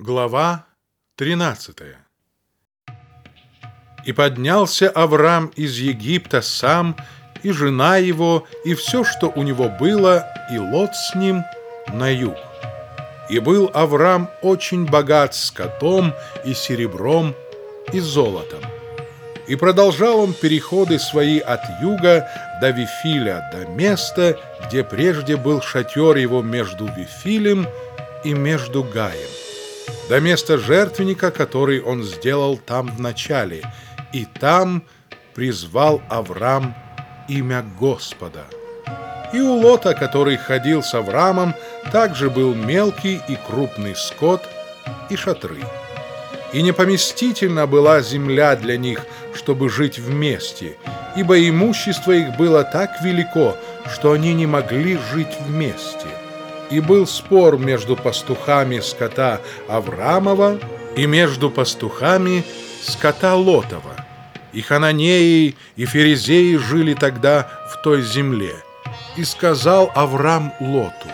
Глава 13 И поднялся Авраам из Египта сам, и жена его, и все, что у него было, и Лот с ним на юг. И был Авраам очень богат скотом и серебром и золотом. И продолжал он переходы свои от юга до Вифиля, до места, где прежде был шатер его между Вифилем и между Гаем до места жертвенника, который он сделал там в начале, и там призвал Авраам имя Господа. И у Лота, который ходил с Авраамом, также был мелкий и крупный скот и шатры. И непоместительна была земля для них, чтобы жить вместе, ибо имущество их было так велико, что они не могли жить вместе и был спор между пастухами скота Аврамова и между пастухами скота Лотова. И хананеи, и ферезеи жили тогда в той земле. И сказал Авраам Лоту,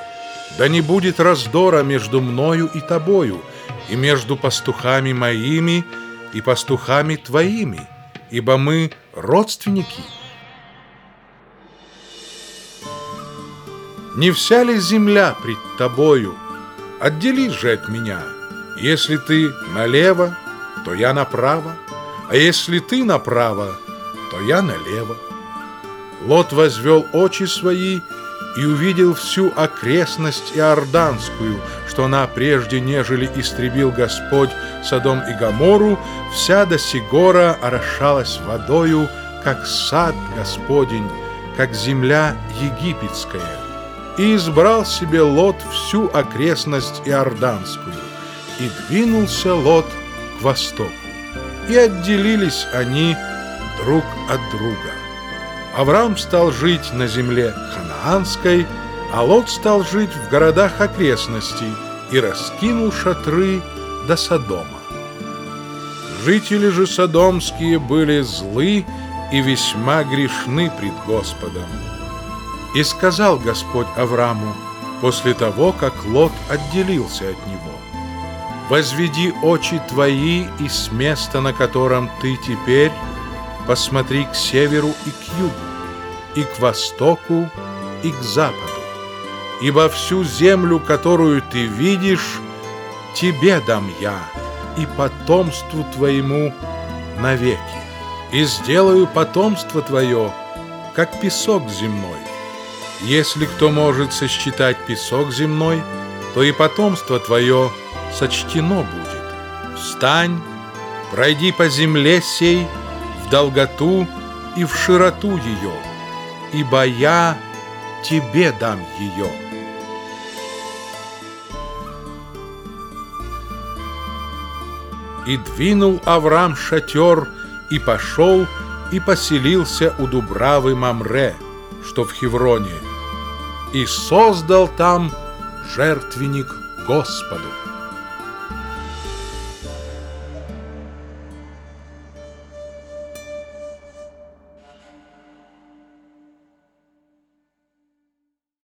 «Да не будет раздора между мною и тобою, и между пастухами моими и пастухами твоими, ибо мы родственники». Не вся ли земля пред тобою? Отделись же от меня. Если ты налево, то я направо, а если ты направо, то я налево. Лот возвел очи свои и увидел всю окрестность Иорданскую, что она прежде, нежели истребил Господь Содом и Гомору, вся до сигора орошалась водою, как сад Господень, как земля египетская и избрал себе Лот всю окрестность Иорданскую, и двинулся Лот к востоку. И отделились они друг от друга. Авраам стал жить на земле ханаанской, а Лот стал жить в городах окрестностей и раскинул шатры до Содома. Жители же содомские были злы и весьма грешны пред Господом. И сказал Господь Аврааму после того, как Лот отделился от него, «Возведи очи твои и с места, на котором ты теперь, посмотри к северу и к югу, и к востоку, и к западу, ибо всю землю, которую ты видишь, тебе дам я и потомству твоему навеки, и сделаю потомство твое, как песок земной, если кто может сосчитать песок земной, то и потомство твое сочтено будет. Встань, пройди по земле сей, в долготу и в широту ее, ибо я тебе дам ее. И двинул Авраам шатер, и пошел, и поселился у Дубравы Мамре, что в Хевроне, и создал там жертвенник Господу.